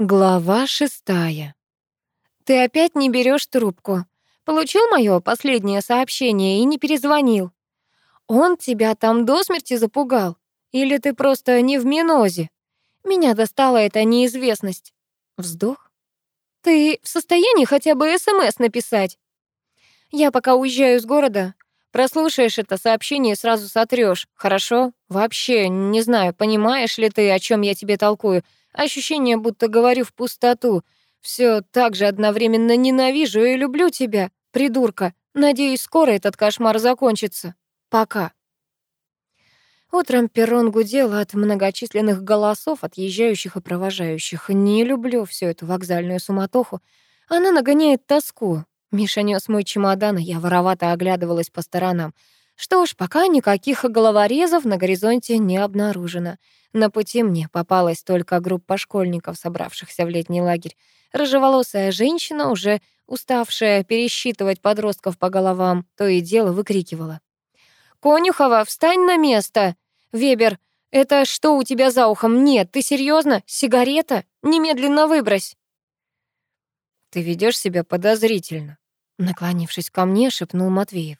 Глава шестая. «Ты опять не берешь трубку. Получил мое последнее сообщение и не перезвонил. Он тебя там до смерти запугал? Или ты просто не в минозе? Меня достала эта неизвестность». Вздох. «Ты в состоянии хотя бы СМС написать? Я пока уезжаю из города. Прослушаешь это сообщение и сразу сотрёшь, хорошо? Вообще, не знаю, понимаешь ли ты, о чем я тебе толкую, Ощущение, будто говорю в пустоту. Все так же одновременно ненавижу и люблю тебя, придурка. Надеюсь, скоро этот кошмар закончится. Пока. Утром перрон гудел от многочисленных голосов, отъезжающих и провожающих. Не люблю всю эту вокзальную суматоху. Она нагоняет тоску. Миша нес мой чемодан, я воровато оглядывалась по сторонам. Что ж, пока никаких головорезов на горизонте не обнаружено. На пути мне попалась только группа школьников, собравшихся в летний лагерь. Рыжеволосая женщина, уже уставшая пересчитывать подростков по головам, то и дело выкрикивала. «Конюхова, встань на место! Вебер, это что у тебя за ухом? Нет, ты серьезно? Сигарета? Немедленно выбрось!» «Ты ведешь себя подозрительно», — наклонившись ко мне, шепнул Матвеев.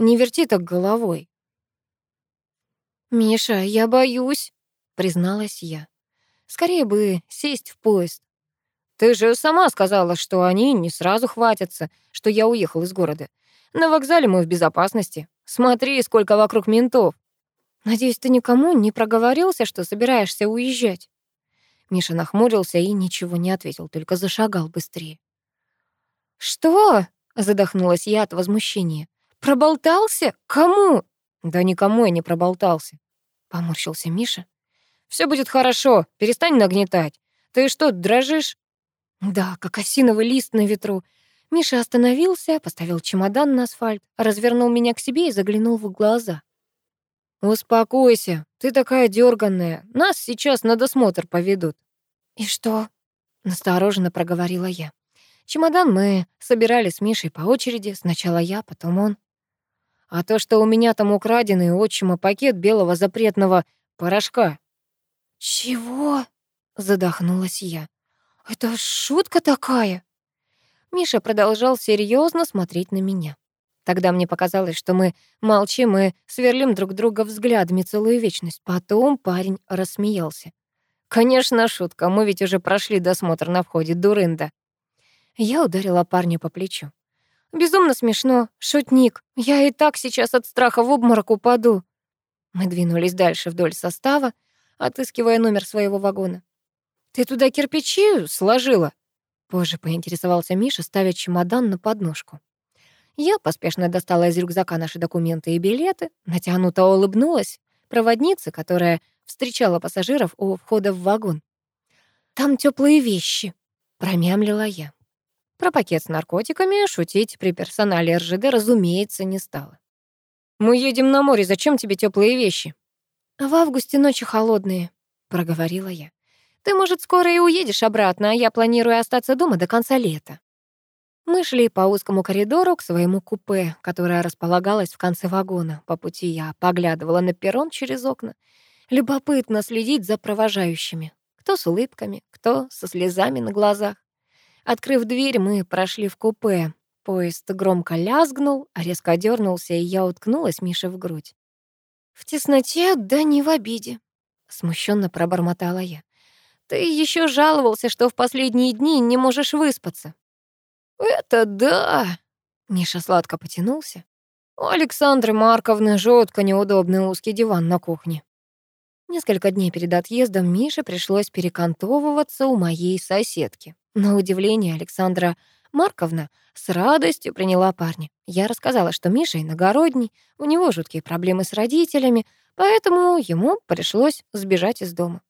«Не верти так головой». «Миша, я боюсь», призналась я. Скорее бы сесть в поезд. Ты же сама сказала, что они не сразу хватятся, что я уехал из города. На вокзале мы в безопасности. Смотри, сколько вокруг ментов. Надеюсь, ты никому не проговорился, что собираешься уезжать. Миша нахмурился и ничего не ответил, только зашагал быстрее. «Что?» — задохнулась я от возмущения. «Проболтался? Кому?» «Да никому я не проболтался», — поморщился Миша. Все будет хорошо, перестань нагнетать. Ты что, дрожишь?» Да, как осиновый лист на ветру. Миша остановился, поставил чемодан на асфальт, развернул меня к себе и заглянул в глаза. «Успокойся, ты такая дерганная. Нас сейчас на досмотр поведут». «И что?» — настороженно проговорила я. Чемодан мы собирали с Мишей по очереди, сначала я, потом он. А то, что у меня там украденный отчима пакет белого запретного порошка, «Чего?» — задохнулась я. «Это шутка такая?» Миша продолжал серьезно смотреть на меня. Тогда мне показалось, что мы молчим и сверлим друг друга взглядами целую вечность. Потом парень рассмеялся. «Конечно, шутка, мы ведь уже прошли досмотр на входе, дурында». Я ударила парня по плечу. «Безумно смешно, шутник. Я и так сейчас от страха в обморок упаду». Мы двинулись дальше вдоль состава, отыскивая номер своего вагона. «Ты туда кирпичи сложила?» Позже поинтересовался Миша, ставя чемодан на подножку. Я поспешно достала из рюкзака наши документы и билеты, натянуто улыбнулась проводнице, которая встречала пассажиров у входа в вагон. «Там теплые вещи», — промямлила я. Про пакет с наркотиками шутить при персонале РЖД, разумеется, не стала. «Мы едем на море, зачем тебе теплые вещи?» «В августе ночи холодные», — проговорила я. «Ты, может, скоро и уедешь обратно, а я планирую остаться дома до конца лета». Мы шли по узкому коридору к своему купе, которое располагалось в конце вагона. По пути я поглядывала на перрон через окна. Любопытно следить за провожающими. Кто с улыбками, кто со слезами на глазах. Открыв дверь, мы прошли в купе. Поезд громко лязгнул, резко дернулся, и я уткнулась Мише в грудь. В тесноте, да не в обиде, смущенно пробормотала я. Ты еще жаловался, что в последние дни не можешь выспаться. Это да, Миша сладко потянулся. У Александры Марковны жутко неудобный узкий диван на кухне. Несколько дней перед отъездом Мише пришлось перекантовываться у моей соседки. На удивление Александра Марковна с радостью приняла парня. Я рассказала, что Миша иногородний, у него жуткие проблемы с родителями, поэтому ему пришлось сбежать из дома.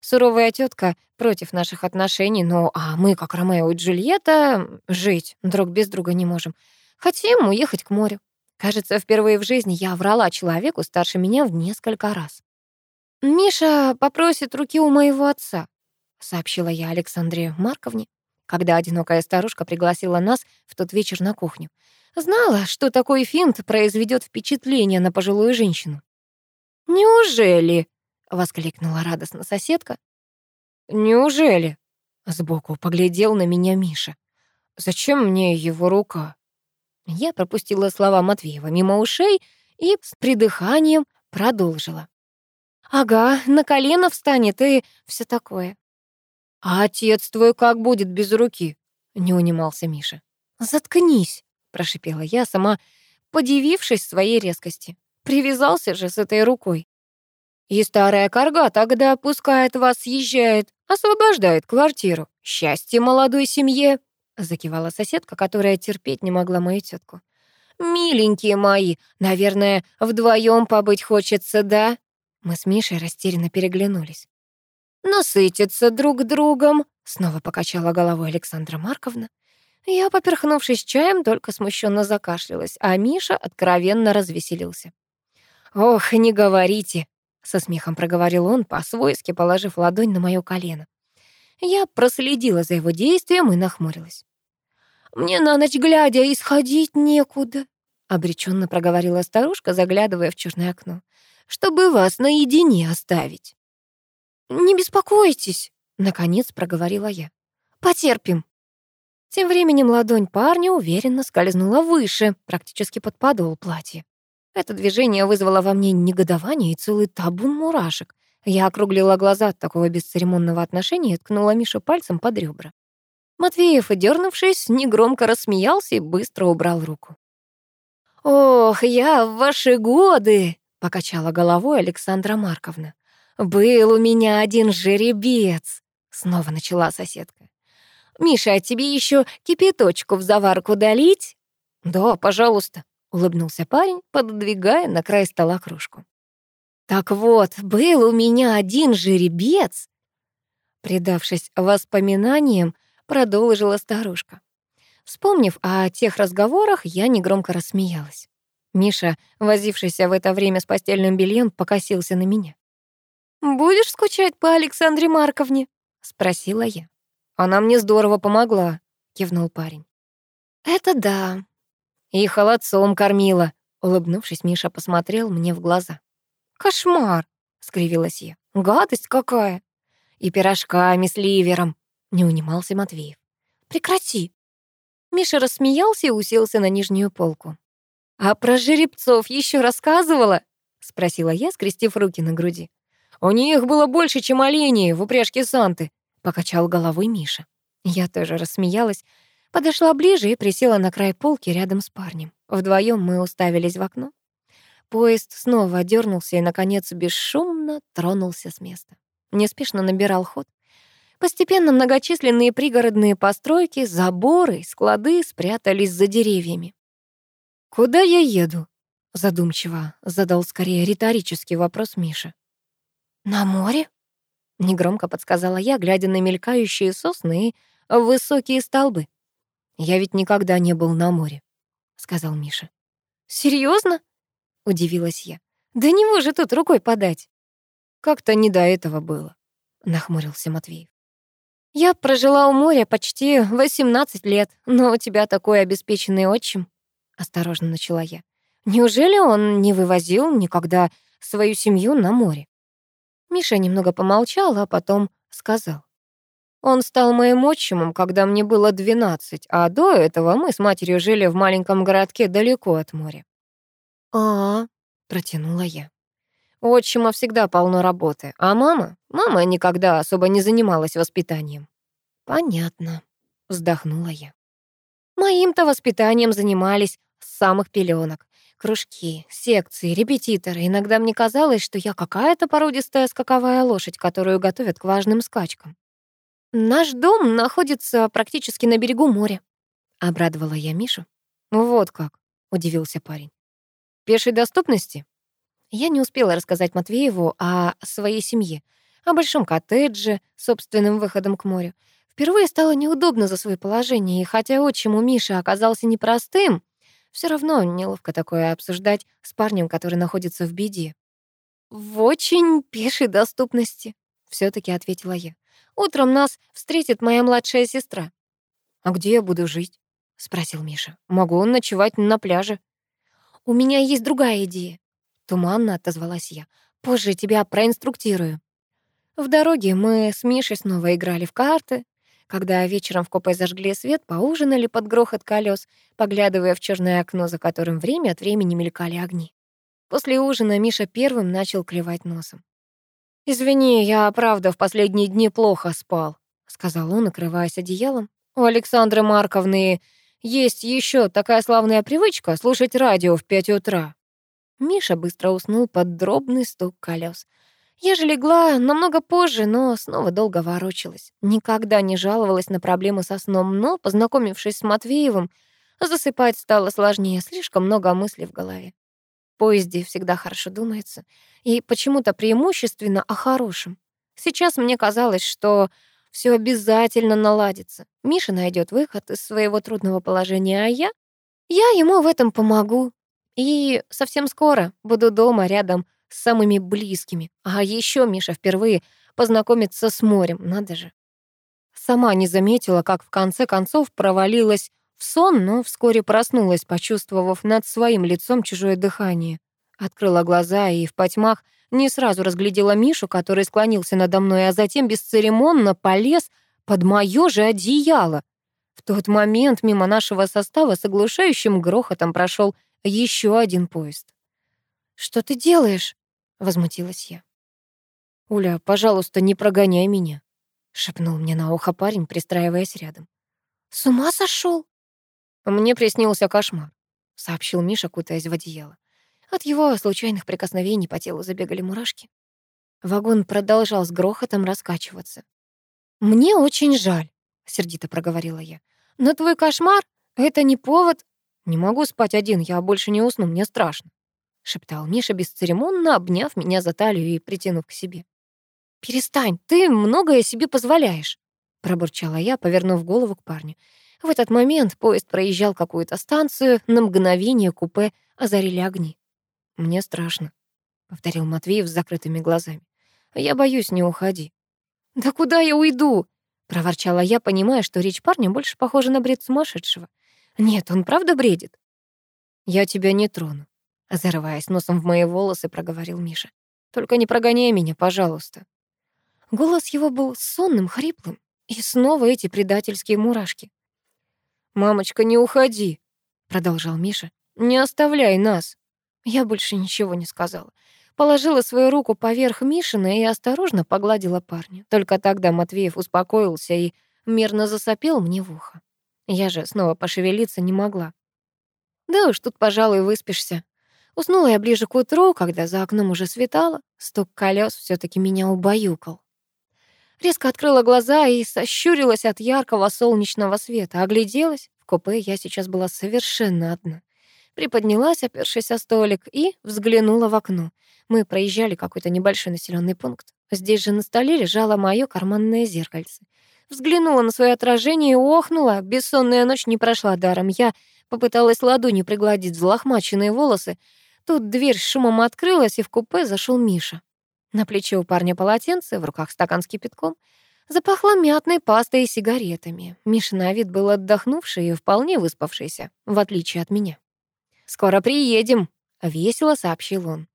Суровая тетка против наших отношений, но а мы, как Ромео и Джульетта, жить друг без друга не можем. Хотим уехать к морю. Кажется, впервые в жизни я врала человеку старше меня в несколько раз. «Миша попросит руки у моего отца», — сообщила я Александре Марковне когда одинокая старушка пригласила нас в тот вечер на кухню. Знала, что такой финт произведет впечатление на пожилую женщину. «Неужели?» — воскликнула радостно соседка. «Неужели?» Сбоку поглядел на меня Миша. «Зачем мне его рука?» Я пропустила слова Матвеева мимо ушей и с придыханием продолжила. «Ага, на колено встанет и все такое». «А отец твой как будет без руки?» — не унимался Миша. «Заткнись», — прошипела я, сама подивившись своей резкости. Привязался же с этой рукой. И старая корга тогда пускает вас, съезжает, освобождает квартиру. Счастье молодой семье!» Закивала соседка, которая терпеть не могла мою тетку. «Миленькие мои, наверное, вдвоем побыть хочется, да?» Мы с Мишей растерянно переглянулись. «Насытиться друг другом», — снова покачала головой Александра Марковна. Я, поперхнувшись чаем, только смущенно закашлялась, а Миша откровенно развеселился. «Ох, не говорите!» — со смехом проговорил он, по-свойски положив ладонь на моё колено. Я проследила за его действием и нахмурилась. «Мне на ночь глядя исходить некуда», — обреченно проговорила старушка, заглядывая в черное окно, «чтобы вас наедине оставить». «Не беспокойтесь», — наконец проговорила я. «Потерпим». Тем временем ладонь парня уверенно скользнула выше, практически под подол платья. Это движение вызвало во мне негодование и целый табун мурашек. Я округлила глаза от такого бесцеремонного отношения и ткнула Мишу пальцем под ребра. Матвеев, дернувшись, негромко рассмеялся и быстро убрал руку. «Ох, я в ваши годы!» — покачала головой Александра Марковна. «Был у меня один жеребец!» — снова начала соседка. «Миша, а тебе еще кипяточку в заварку долить?» «Да, пожалуйста», — улыбнулся парень, пододвигая на край стола кружку. «Так вот, был у меня один жеребец!» Предавшись воспоминаниям, продолжила старушка. Вспомнив о тех разговорах, я негромко рассмеялась. Миша, возившийся в это время с постельным бельем, покосился на меня. «Будешь скучать по Александре Марковне?» — спросила я. Она мне здорово помогла, кивнул парень. Это да. И холодцом кормила. Улыбнувшись, Миша посмотрел мне в глаза. Кошмар, скривилась я. Гадость какая. И пирожками с ливером, не унимался Матвеев. Прекрати. Миша рассмеялся и уселся на нижнюю полку. «А про жеребцов еще рассказывала?» — спросила я, скрестив руки на груди. «У них было больше, чем оленей в упряжке Санты покачал головой Миша. Я тоже рассмеялась, подошла ближе и присела на край полки рядом с парнем. Вдвоем мы уставились в окно. Поезд снова дернулся и, наконец, бесшумно тронулся с места. Неспешно набирал ход. Постепенно многочисленные пригородные постройки, заборы, склады спрятались за деревьями. «Куда я еду?» — задумчиво задал скорее риторический вопрос Миша. «На море?» Негромко подсказала я, глядя на мелькающие сосны и высокие столбы. «Я ведь никогда не был на море», — сказал Миша. Серьезно? удивилась я. «Да не может тут рукой подать». «Как-то не до этого было», — нахмурился Матвеев. «Я прожила у моря почти 18 лет, но у тебя такой обеспеченный отчим», — осторожно начала я. «Неужели он не вывозил никогда свою семью на море?» Миша немного помолчал, а потом сказал. Он стал моим отчимом, когда мне было 12, а до этого мы с матерью жили в маленьком городке далеко от моря. а, протянула я. Отчима всегда полно работы, а мама? Мама никогда особо не занималась воспитанием. Понятно, вздохнула я. Моим-то воспитанием занимались с самых пеленок. Кружки, секции, репетиторы. Иногда мне казалось, что я какая-то породистая скаковая лошадь, которую готовят к важным скачкам. «Наш дом находится практически на берегу моря», — обрадовала я Мишу. «Вот как», — удивился парень. «Пешей доступности?» Я не успела рассказать Матвееву о своей семье, о большом коттедже, собственным выходом к морю. Впервые стало неудобно за свое положение, и хотя отчим у Миши оказался непростым, все равно неловко такое обсуждать с парнем, который находится в беде. «В очень пешей доступности», — все таки ответила я. «Утром нас встретит моя младшая сестра». «А где я буду жить?» — спросил Миша. «Могу ночевать на пляже». «У меня есть другая идея», — туманно отозвалась я. «Позже тебя проинструктирую». В дороге мы с Мишей снова играли в карты. Когда вечером в купе зажгли свет, поужинали под грохот колес, поглядывая в черное окно, за которым время от времени мелькали огни. После ужина Миша первым начал клевать носом. «Извини, я, правда, в последние дни плохо спал», — сказал он, накрываясь одеялом. «У Александры Марковны есть еще такая славная привычка слушать радио в пять утра». Миша быстро уснул под дробный стук колес. Я же легла намного позже, но снова долго ворочалась. Никогда не жаловалась на проблемы со сном, но, познакомившись с Матвеевым, засыпать стало сложнее, слишком много мыслей в голове. В поезде всегда хорошо думается, и почему-то преимущественно о хорошем. Сейчас мне казалось, что все обязательно наладится. Миша найдет выход из своего трудного положения, а я? Я ему в этом помогу. И совсем скоро буду дома рядом с самыми близкими. А еще Миша впервые познакомится с морем, надо же. Сама не заметила, как в конце концов провалилась в сон, но вскоре проснулась, почувствовав над своим лицом чужое дыхание. Открыла глаза и в потьмах не сразу разглядела Мишу, который склонился надо мной, а затем бесцеремонно полез под моё же одеяло. В тот момент мимо нашего состава с оглушающим грохотом прошел еще один поезд. «Что ты делаешь?» — возмутилась я. «Уля, пожалуйста, не прогоняй меня», — шепнул мне на ухо парень, пристраиваясь рядом. «С ума сошел? «Мне приснился кошмар», — сообщил Миша, кутаясь в одеяло. От его случайных прикосновений по телу забегали мурашки. Вагон продолжал с грохотом раскачиваться. «Мне очень жаль», — сердито проговорила я. «Но твой кошмар — это не повод...» «Не могу спать один, я больше не усну, мне страшно» шептал Миша бесцеремонно, обняв меня за талию и притянув к себе. «Перестань, ты многое себе позволяешь», — пробурчала я, повернув голову к парню. В этот момент поезд проезжал какую-то станцию, на мгновение купе озарили огни. «Мне страшно», — повторил Матвеев с закрытыми глазами. «Я боюсь, не уходи». «Да куда я уйду?» — проворчала я, понимая, что речь парня больше похожа на бред сумасшедшего. «Нет, он правда бредит?» «Я тебя не трону», Зарываясь носом в мои волосы, проговорил Миша. «Только не прогоняй меня, пожалуйста». Голос его был сонным, хриплым. И снова эти предательские мурашки. «Мамочка, не уходи», — продолжал Миша. «Не оставляй нас». Я больше ничего не сказала. Положила свою руку поверх Мишина и осторожно погладила парня. Только тогда Матвеев успокоился и мирно засопел мне в ухо. Я же снова пошевелиться не могла. Да уж, тут, пожалуй, выспишься. Уснула я ближе к утру, когда за окном уже светало. Стук колес все таки меня убаюкал. Резко открыла глаза и сощурилась от яркого солнечного света. Огляделась. В купе я сейчас была совершенно одна. Приподнялась, опершись о столик, и взглянула в окно. Мы проезжали какой-то небольшой населенный пункт. Здесь же на столе лежало мое карманное зеркальце. Взглянула на свое отражение и охнула. Бессонная ночь не прошла даром. Я попыталась ладонью пригладить взлохмаченные волосы, Тут дверь с шумом открылась, и в купе зашел Миша. На плече у парня полотенце, в руках стакан с кипятком. Запахло мятной пастой и сигаретами. Миша на вид был отдохнувший и вполне выспавшийся, в отличие от меня. «Скоро приедем», — весело сообщил он.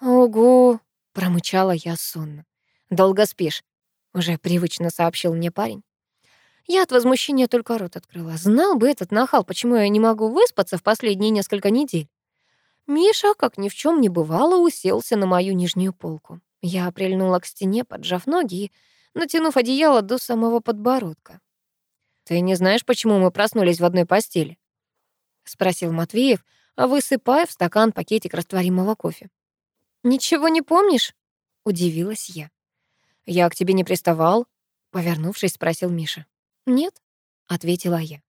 «Ого», — промычала я сонно. «Долго спишь», — уже привычно сообщил мне парень. Я от возмущения только рот открыла. Знал бы этот нахал, почему я не могу выспаться в последние несколько недель. Миша, как ни в чем не бывало, уселся на мою нижнюю полку. Я прильнула к стене, поджав ноги и натянув одеяло до самого подбородка. «Ты не знаешь, почему мы проснулись в одной постели?» — спросил Матвеев, высыпая в стакан пакетик растворимого кофе. «Ничего не помнишь?» — удивилась я. «Я к тебе не приставал?» — повернувшись, спросил Миша. «Нет», — ответила я.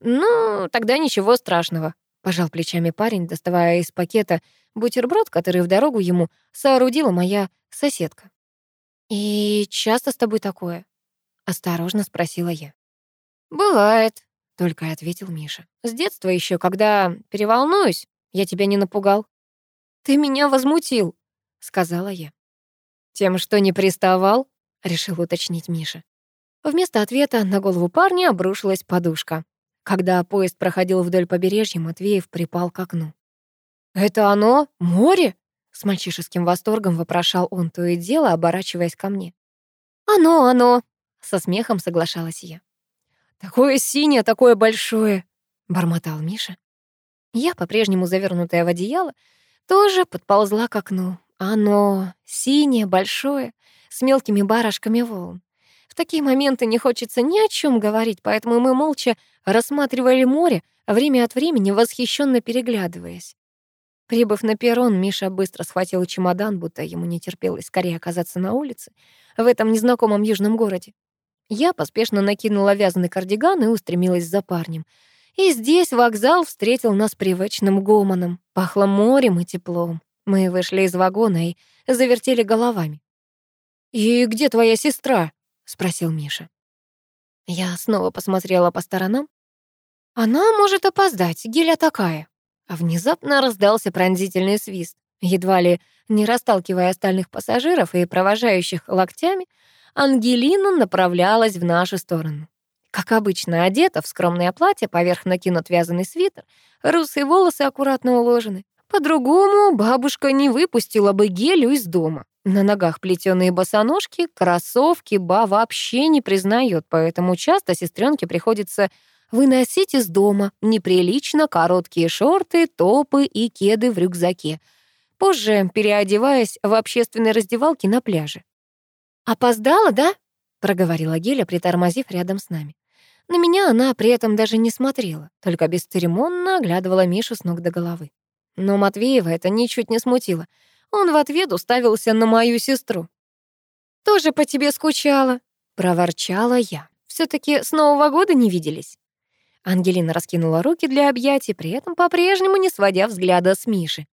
«Ну, тогда ничего страшного», Пожал плечами парень, доставая из пакета бутерброд, который в дорогу ему соорудила моя соседка. «И часто с тобой такое?» — осторожно спросила я. «Бывает», — только ответил Миша. «С детства еще, когда переволнуюсь, я тебя не напугал». «Ты меня возмутил», — сказала я. «Тем, что не приставал?» — решил уточнить Миша. Вместо ответа на голову парня обрушилась подушка. Когда поезд проходил вдоль побережья, Матвеев припал к окну. «Это оно? Море?» С мальчишеским восторгом вопрошал он то и дело, оборачиваясь ко мне. «Оно, оно!» Со смехом соглашалась я. «Такое синее, такое большое!» — бормотал Миша. Я, по-прежнему завернутая в одеяло, тоже подползла к окну. Оно синее, большое, с мелкими барашками волн. Такие моменты не хочется ни о чем говорить, поэтому мы молча рассматривали море, время от времени восхищенно переглядываясь. Прибыв на перрон, Миша быстро схватил чемодан, будто ему не терпелось скорее оказаться на улице, в этом незнакомом южном городе. Я поспешно накинула вязаный кардиган и устремилась за парнем. И здесь вокзал встретил нас привычным гомоном. Пахло морем и теплом. Мы вышли из вагона и завертели головами. «И где твоя сестра?» — спросил Миша. Я снова посмотрела по сторонам. «Она может опоздать, геля такая». А внезапно раздался пронзительный свист. Едва ли не расталкивая остальных пассажиров и провожающих локтями, Ангелина направлялась в нашу сторону. Как обычно, одета в скромное платье, поверх накинут вязаный свитер, русые волосы аккуратно уложены. По-другому бабушка не выпустила бы Гелю из дома. На ногах плетеные босоножки, кроссовки ба вообще не признает, поэтому часто сестренке приходится выносить из дома неприлично короткие шорты, топы и кеды в рюкзаке, позже переодеваясь в общественной раздевалке на пляже. «Опоздала, да?» — проговорила Геля, притормозив рядом с нами. На меня она при этом даже не смотрела, только бесцеремонно оглядывала Мишу с ног до головы. Но Матвеева это ничуть не смутило. Он в ответ уставился на мою сестру. «Тоже по тебе скучала», — проворчала я. все таки с Нового года не виделись». Ангелина раскинула руки для объятий, при этом по-прежнему не сводя взгляда с Миши.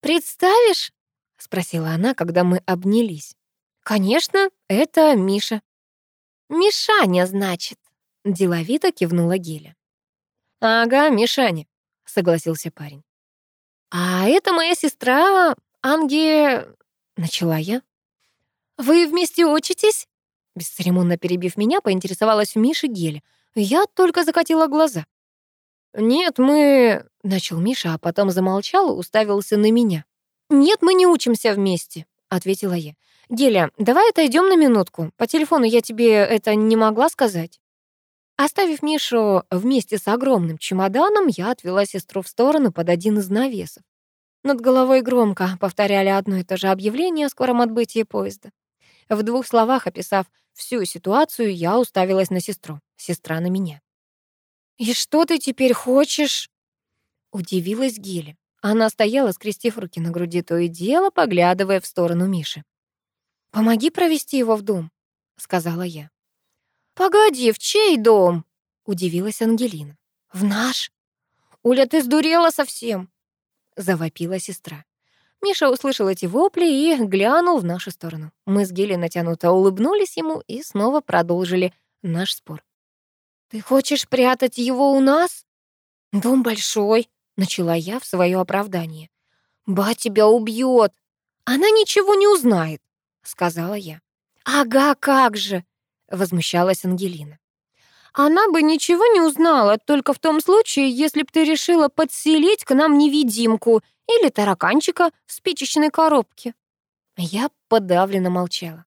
«Представишь?» — спросила она, когда мы обнялись. «Конечно, это Миша». «Мишаня, значит», — деловито кивнула Геля. «Ага, Мишаня», — согласился парень. «А это моя сестра Анге...» — начала я. «Вы вместе учитесь?» Бесцеремонно перебив меня, поинтересовалась в Мише Геля. Я только закатила глаза. «Нет, мы...» — начал Миша, а потом замолчал и уставился на меня. «Нет, мы не учимся вместе», — ответила я. «Геля, давай отойдем на минутку. По телефону я тебе это не могла сказать». Оставив Мишу вместе с огромным чемоданом, я отвела сестру в сторону под один из навесов. Над головой громко повторяли одно и то же объявление о скором отбытии поезда. В двух словах описав всю ситуацию, я уставилась на сестру, сестра на меня. «И что ты теперь хочешь?» Удивилась Геля. Она стояла, скрестив руки на груди, то и дело, поглядывая в сторону Миши. «Помоги провести его в дом», — сказала я. «Погоди, в чей дом?» — удивилась Ангелина. «В наш?» «Уля, ты сдурела совсем!» — завопила сестра. Миша услышал эти вопли и глянул в нашу сторону. Мы с Гелей натянуто улыбнулись ему и снова продолжили наш спор. «Ты хочешь прятать его у нас?» «Дом большой», — начала я в свое оправдание. «Ба тебя убьет!» «Она ничего не узнает», — сказала я. «Ага, как же!» — возмущалась Ангелина. «Она бы ничего не узнала, только в том случае, если б ты решила подселить к нам невидимку или тараканчика в спичечной коробке». Я подавленно молчала.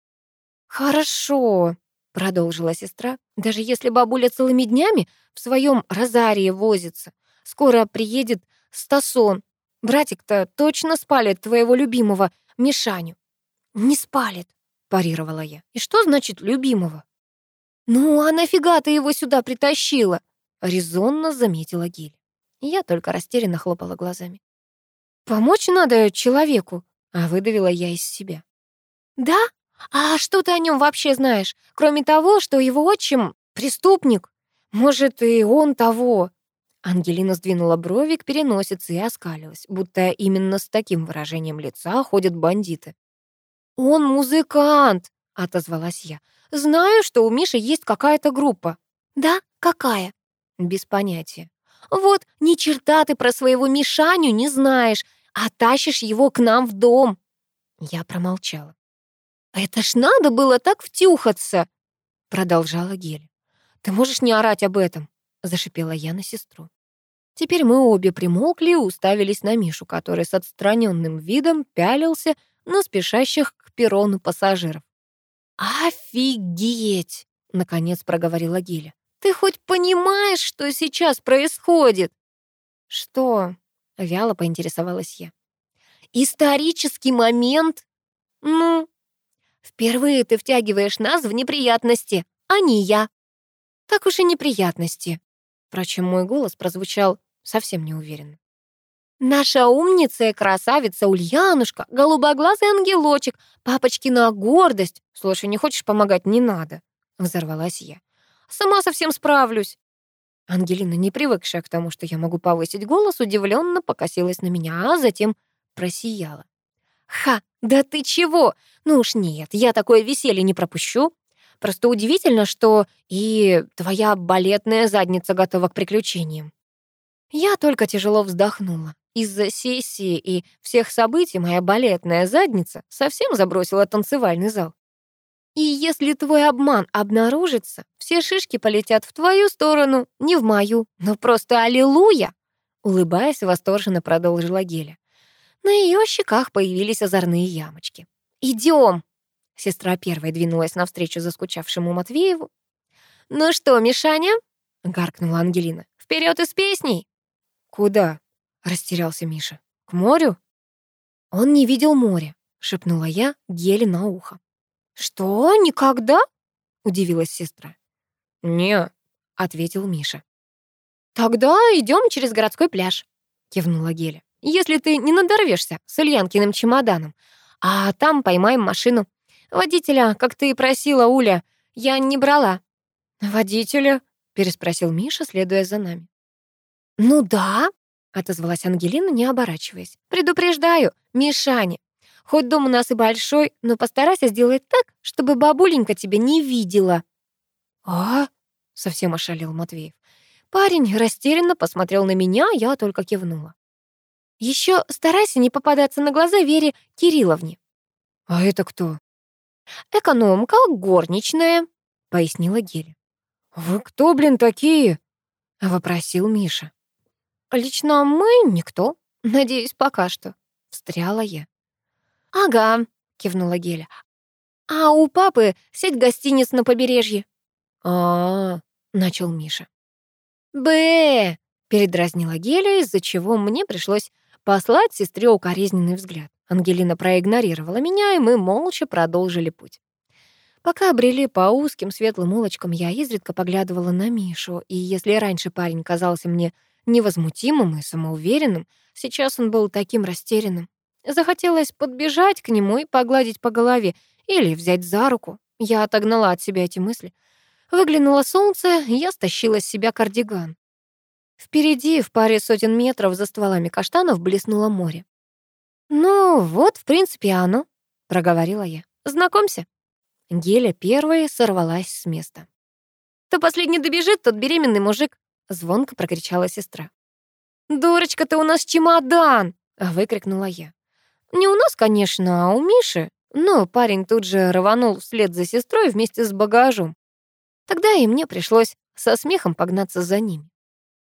«Хорошо», — продолжила сестра, «даже если бабуля целыми днями в своем розарии возится, скоро приедет Стасон. Братик-то точно спалит твоего любимого Мишаню». «Не спалит», — парировала я. «И что значит любимого?» «Ну, а нафига ты его сюда притащила?» — резонно заметила Гиль. Я только растерянно хлопала глазами. «Помочь надо человеку», — а выдавила я из себя. «Да? А что ты о нем вообще знаешь, кроме того, что его отчим — преступник? Может, и он того?» Ангелина сдвинула брови к переносице и оскалилась, будто именно с таким выражением лица ходят бандиты. «Он музыкант!» — отозвалась я. «Знаю, что у Миши есть какая-то группа». «Да? Какая?» «Без понятия». «Вот, ни черта ты про своего Мишаню не знаешь а тащишь его к нам в дом». Я промолчала. «Это ж надо было так втюхаться!» Продолжала Геля. «Ты можешь не орать об этом?» Зашипела я на сестру. Теперь мы обе примолкли и уставились на Мишу, который с отстраненным видом пялился на спешащих к перрону пассажиров. «Офигеть!» наконец проговорила Геля. «Ты хоть понимаешь, что сейчас происходит?» «Что?» — вяло поинтересовалась я. «Исторический момент?» «Ну?» «Впервые ты втягиваешь нас в неприятности, а не я». «Так уж и неприятности». Впрочем, мой голос прозвучал совсем неуверенно. Наша умница и красавица Ульянушка, голубоглазый ангелочек, папочкина гордость. Слушай, не хочешь помогать, не надо. Взорвалась я. Сама совсем справлюсь. Ангелина, не привыкшая к тому, что я могу повысить голос, удивленно покосилась на меня, а затем просияла. «Ха, да ты чего? Ну уж нет, я такое веселье не пропущу. Просто удивительно, что и твоя балетная задница готова к приключениям». Я только тяжело вздохнула. Из-за сессии и всех событий моя балетная задница совсем забросила танцевальный зал. И если твой обман обнаружится, все шишки полетят в твою сторону, не в мою, но просто аллилуйя!» Улыбаясь, восторженно продолжила Геля. На ее щеках появились озорные ямочки. «Идем!» Сестра первой двинулась навстречу заскучавшему Матвееву. «Ну что, Мишаня?» — гаркнула Ангелина. «Вперед из песней!» «Куда?» Растерялся Миша. К морю? Он не видел моря, шепнула я Геле на ухо. Что, никогда? Удивилась сестра. Не, ответил Миша. Тогда идем через городской пляж, кивнула Геля. Если ты не надорвешься с Ильянкиным чемоданом, а там поймаем машину. Водителя, как ты и просила, Уля, я не брала. Водителя? переспросил Миша, следуя за нами. Ну да, отозвалась Ангелина, не оборачиваясь. «Предупреждаю, Мишаня, хоть дом у нас и большой, но постарайся сделать так, чтобы бабуленька тебя не видела». «А?» — совсем ошалел Матвеев. Парень растерянно посмотрел на меня, я только кивнула. Еще старайся не попадаться на глаза Вере Кирилловне». «А это кто?» «Экономка, горничная», — пояснила Геля. «Вы кто, блин, такие?» — вопросил Миша. «Лично мы никто. Надеюсь, пока что», — встряла я. «Ага», — кивнула Геля. «А у папы сеть гостиниц на побережье». «А-а-а», начал Миша. «Бэ!» — передразнила Геля, из-за чего мне пришлось послать сестре укоризненный взгляд. Ангелина проигнорировала меня, и мы молча продолжили путь. Пока обрели по узким светлым улочкам, я изредка поглядывала на Мишу, и если раньше парень казался мне невозмутимым и самоуверенным, сейчас он был таким растерянным. Захотелось подбежать к нему и погладить по голове или взять за руку. Я отогнала от себя эти мысли. Выглянуло солнце, я стащила с себя кардиган. Впереди, в паре сотен метров за стволами каштанов, блеснуло море. «Ну, вот, в принципе, оно», — проговорила я. «Знакомься». Геля первая сорвалась с места. «Кто последний добежит, тот беременный мужик», Звонко прокричала сестра. «Дурочка, ты у нас чемодан!» выкрикнула я. Не у нас, конечно, а у Миши. Но парень тут же рванул вслед за сестрой вместе с багажом. Тогда и мне пришлось со смехом погнаться за ними.